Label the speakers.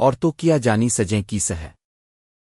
Speaker 1: اور تو کیا جانی سجیں کی سہ